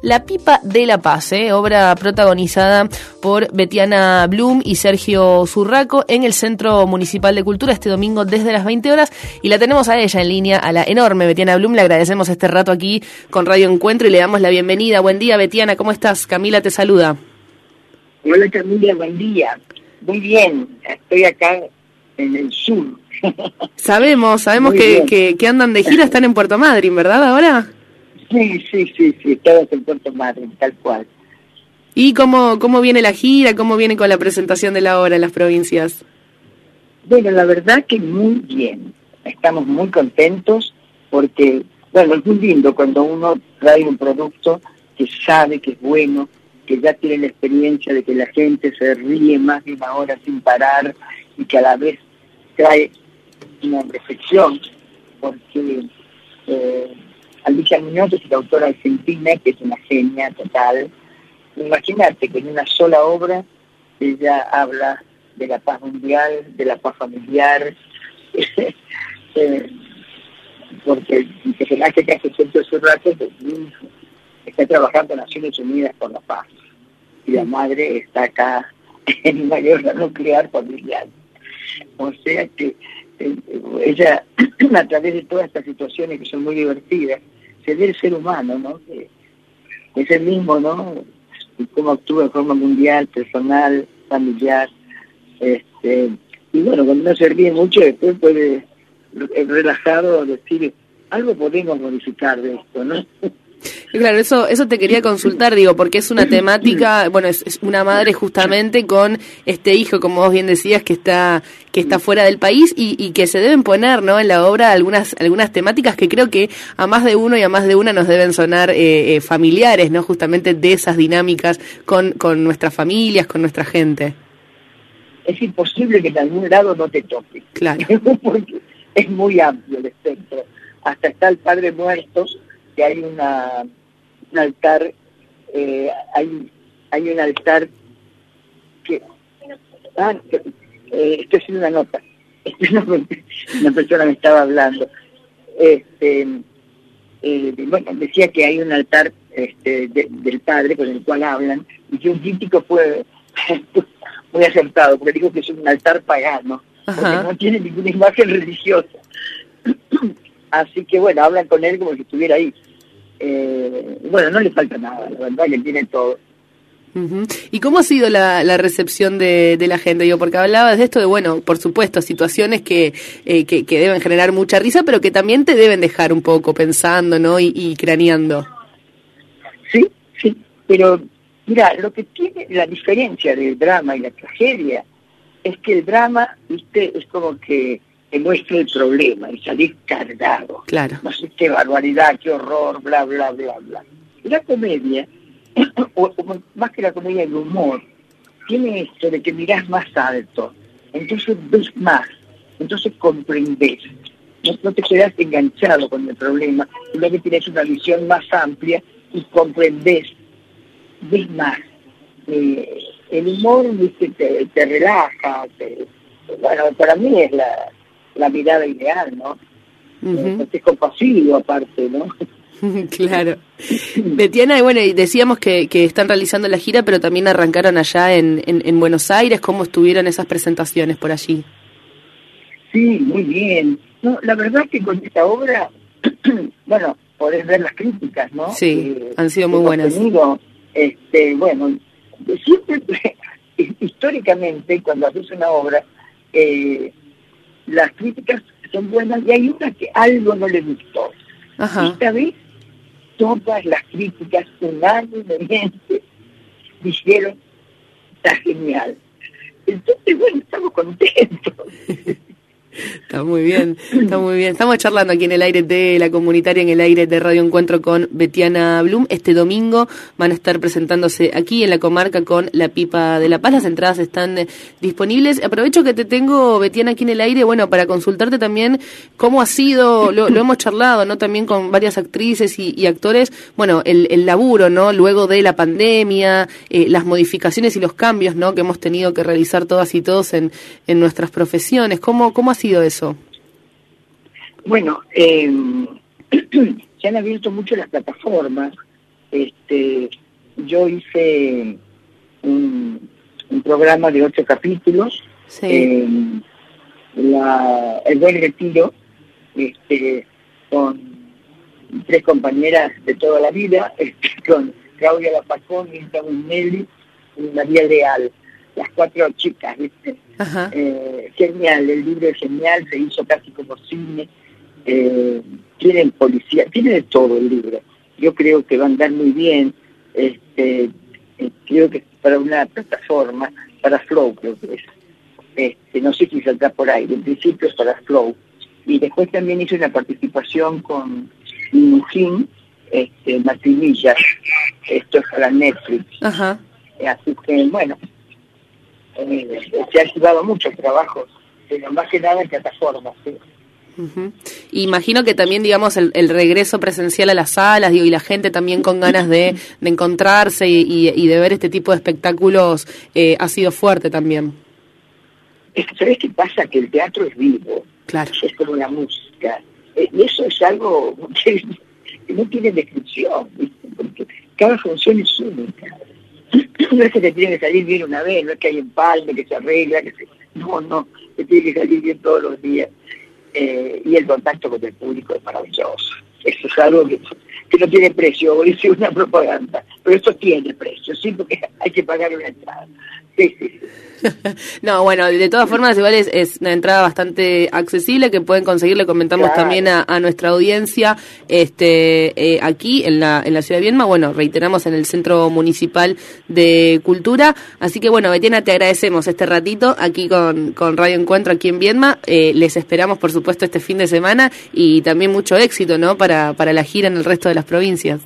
La Pipa de la Paz, ¿eh? obra protagonizada por Betiana Blum y Sergio Zurraco en el Centro Municipal de Cultura este domingo desde las 20 horas. Y la tenemos a ella en línea, a la enorme Betiana Blum. Le agradecemos este rato aquí con Radio Encuentro y le damos la bienvenida. Buen día, Betiana, ¿cómo estás? Camila te saluda. Hola, Camila, buen día. Muy bien, estoy acá en el sur. Sabemos, sabemos que, que, que andan de gira, están en Puerto Madryn, ¿verdad ahora? Sí, sí, sí, sí, todos en Puerto Madryn, tal cual. ¿Y cómo, cómo viene la gira? ¿Cómo viene con la presentación de la obra en las provincias? Bueno, la verdad que muy bien. Estamos muy contentos porque, bueno, es muy lindo cuando uno trae un producto que sabe que es bueno, que ya tiene la experiencia de que la gente se ríe más de una hora sin parar y que a la vez trae una reflexión, porque eh, Alicia Muñoz es la autora argentina, que es una genia total. Imagínate que en una sola obra ella habla de la paz mundial, de la paz familiar, eh, porque el personaje que hace centro su rato está trabajando en Naciones Unidas por la paz y la madre está acá en una guerra nuclear familiar. O sea que eh, ella, a través de todas estas situaciones que son muy divertidas, se ve el ser humano, ¿no? es el mismo, ¿no? Y cómo actúa de forma mundial, personal, familiar. Este, y bueno, cuando uno se mucho, después puede, relajado, decir, algo podemos modificar de esto, ¿no? Claro, eso, eso te quería consultar, digo, porque es una temática, bueno, es, una madre justamente con este hijo, como vos bien decías, que está, que está fuera del país y, que se deben poner, ¿no? En la obra algunas, algunas temáticas que creo que a más de uno y a más de una nos deben sonar eh, eh, familiares, ¿no? Justamente de esas dinámicas con, con nuestras familias, con nuestra gente. Es imposible que en algún lado no te toque. Claro. porque es muy amplio el espectro. Hasta está el padre muerto que hay una, un altar, eh, hay, hay un altar que, ah, eh, estoy haciendo una nota, una, persona me estaba hablando, este, eh, bueno, decía que hay un altar este, del padre con el cual hablan, y que un crítico fue muy acertado, porque dijo que es un altar pagano, porque no tiene ninguna imagen religiosa. Así que bueno, hablan con él como si estuviera ahí. Eh, bueno, no le falta nada, la verdad que tiene todo. ¿Y cómo ha sido la, recepción de, la gente? Yo, porque hablabas de esto de, bueno, por supuesto, situaciones que, eh, que, deben generar mucha risa, pero que también te deben dejar un poco pensando, ¿no? Y, craneando. Sí, sí, pero mira, lo que tiene la diferencia del drama y la tragedia es que el drama, viste, es como que te muestra el problema y salir cargado. Claro. No sé qué barbaridad, qué horror, bla, bla, bla, bla. Y la comedia, o, más que la comedia, el humor, tiene esto de que mirás más alto, entonces ves más, entonces comprendes. No, te quedas enganchado con el problema, sino que tienes una visión más amplia y comprendes, ves más. Eh, el humor te, te relaja, bueno, para mí es la, la mirada ideal, ¿no? es compasivo aparte, ¿no? claro. Betiana, y bueno, decíamos que, que, están realizando la gira, pero también arrancaron allá en, en, Buenos Aires. ¿Cómo estuvieron esas presentaciones por allí? Sí, muy bien. No, la verdad que con esta obra, bueno, podés ver las críticas, ¿no? Sí, eh, han sido muy buenas. este, bueno, siempre, históricamente, cuando haces una obra, eh, las críticas son buenas y hay una que algo no le gustó. Esta vez todas las críticas unánimemente dijeron, está genial. Entonces, bueno, estamos contentos. Está muy bien, está muy bien. Estamos charlando aquí en el aire de la comunitaria, en el aire de Radio Encuentro con Betiana Blum. Este domingo van a estar presentándose aquí en la comarca con La Pipa de la Paz. Las entradas están eh, disponibles. Aprovecho que te tengo, Betiana, aquí en el aire, bueno, para consultarte también cómo ha sido, lo, hemos charlado, ¿no? También con varias actrices y, actores, bueno, el, laburo, ¿no? Luego de la pandemia, eh, las modificaciones y los cambios, ¿no? Que hemos tenido que realizar todas y todos en, en nuestras profesiones. ¿Cómo, cómo ha sido eso? Bueno, eh, se han abierto mucho las plataformas. Este, yo hice un, programa de ocho capítulos, la, El Buen Retiro, este, con tres compañeras de toda la vida, este, con Claudia Lapacón, Mirta Nelly y María Leal, las cuatro chicas, eh, genial, el libro es genial, se hizo casi como cine, eh, tienen policía, tiene de todo el libro. Yo creo que va a andar muy bien, este, eh, creo que para una plataforma, para Flow creo que es. Este, no sé si saldrá por ahí, en principio es para Flow. Y después también hice una participación con Mujín, este, esto es para Netflix. Así que, bueno, eh, se ha activado mucho el trabajo, pero más que nada en plataformas. Imagino que también, digamos, el, regreso presencial a las salas, digo, y la gente también con ganas de, encontrarse y, de ver este tipo de espectáculos eh, ha sido fuerte también. ¿Sabes qué pasa? Que el teatro es vivo. Claro. Es como la música. Eh, y eso es algo que, no tiene descripción, porque cada función es única. No es que te tiene que salir bien una vez, no es que hay empalme, que se arregla, que se... No, no, te tiene que salir bien todos los días. Eh, y el contacto con el público es maravilloso. Eso es algo que, no tiene precio, dice una propaganda, pero esto tiene precio, sí, porque hay que pagar una entrada. Sí, sí, no, bueno, de todas formas igual es, una entrada bastante accesible que pueden conseguir, le comentamos también a, nuestra audiencia este eh, aquí en la, en la ciudad de Viedma, bueno, reiteramos en el Centro Municipal de Cultura, así que bueno, Betiana, te agradecemos este ratito aquí con, con Radio Encuentro aquí en Viedma, eh, les esperamos por supuesto este fin de semana y también mucho éxito, ¿no?, para, para la gira en el resto de las provincias.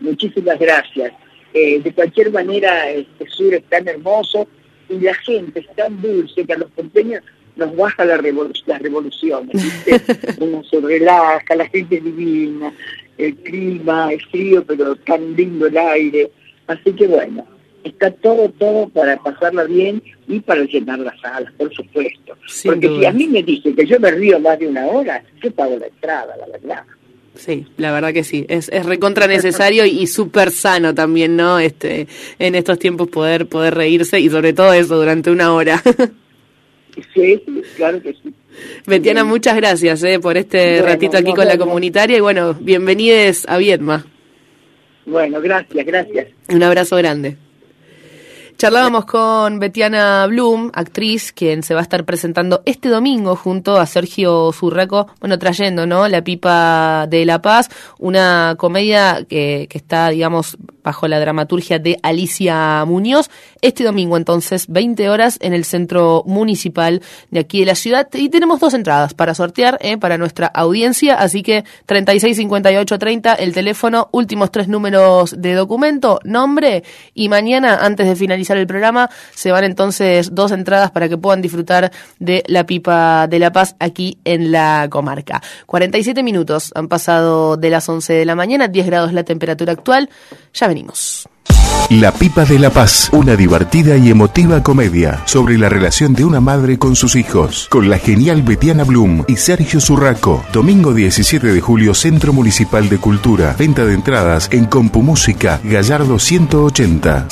Muchísimas gracias. Eh, de cualquier manera, este sur es tan hermoso, y la gente es tan dulce que a los porteños nos baja la las revoluciones. Uno se relaja, la gente es divina, el clima es frío, pero tan lindo el aire. Así que bueno, está todo, todo para pasarla bien y para llenar las salas, por supuesto. Porque si a mí me dice que yo me río más de una hora, yo pago la entrada, la verdad. Sí, la verdad que sí, es, es recontra necesario y, súper sano también, ¿no? Este, en estos tiempos poder, poder reírse y sobre todo eso durante una hora. sí, claro que sí. Betiana, muchas gracias eh, por este ratito aquí con la comunitaria y bueno, bienvenides a Vietma. Bueno, gracias, gracias. Un abrazo grande. Charlábamos con Betiana Bloom, actriz, quien se va a estar presentando este domingo junto a Sergio Zurraco, bueno, trayendo, ¿no? La pipa de La Paz, una comedia que, que está, digamos, bajo la dramaturgia de Alicia Muñoz. Este domingo, entonces, 20 horas en el centro municipal de aquí de la ciudad. Y tenemos dos entradas para sortear, ¿eh? para nuestra audiencia. Así que 365830, el teléfono, últimos tres números de documento, nombre. Y mañana, antes de finalizar el programa, se van entonces dos entradas para que puedan disfrutar de la pipa de La Paz aquí en la comarca. 47 minutos han pasado de las 11 de la mañana, 10 grados la temperatura actual. Ya La Pipa de la Paz, una divertida y emotiva comedia sobre la relación de una madre con sus hijos, con la genial Betiana Bloom y Sergio Zurraco. Domingo 17 de julio, Centro Municipal de Cultura. Venta de entradas en Compumúsica, Gallardo 180.